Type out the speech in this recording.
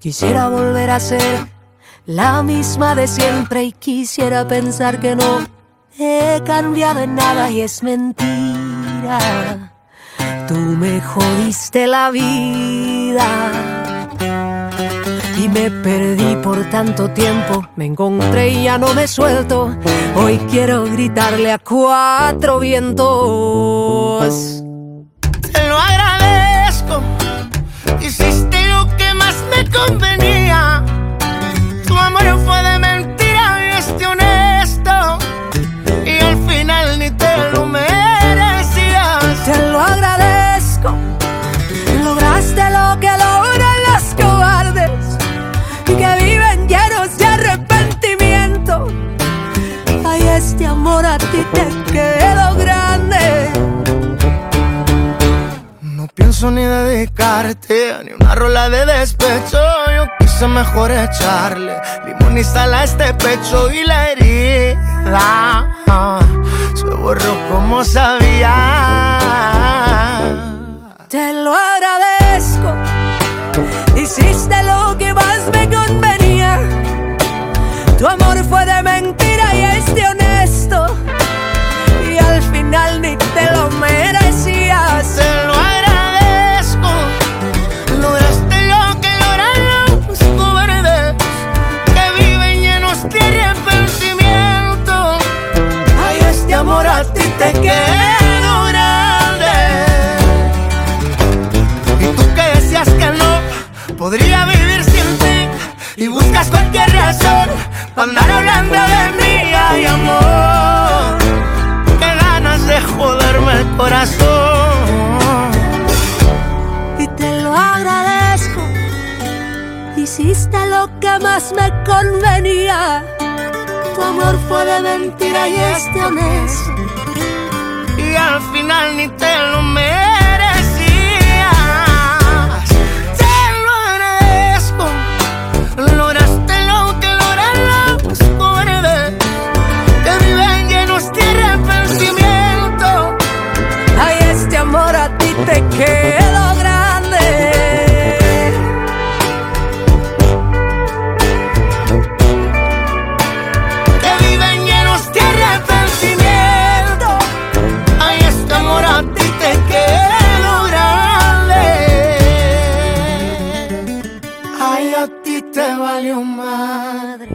Quisiera volver a ser la misma de siempre y quisiera pensar que no he cambiado en nada y es mentira. Tú me jodiste la vida y me perdí por tanto tiempo. Me encontré y ya no me suelto. Hoy quiero gritarle a cuatro vientos. Convenía. Tu amor fue de mentira y este honesto. Y al final ni te lo merecías. Te lo agradezco. Lograste lo que logran los cobardes y que viven llenos de arrepentimiento. Ay, este amor a ti te quedó Ni dedicarte ni una rola de despecho. Yo quise mejor echarle limón y sal a este pecho y la herida se borró como sabía. Te lo agradezco. Hiciste lo que más me te quedó grande. Y tú que decías que no podría vivir sin ti y buscas cualquier razón para andar hablando de mí, ay amor. Qué ganas de joderme el corazón. Y te lo agradezco. Hiciste lo que más me convenía. Tu amor fue de mentira y es de honesto. y al final ni te lo merecías. ti te valió madre.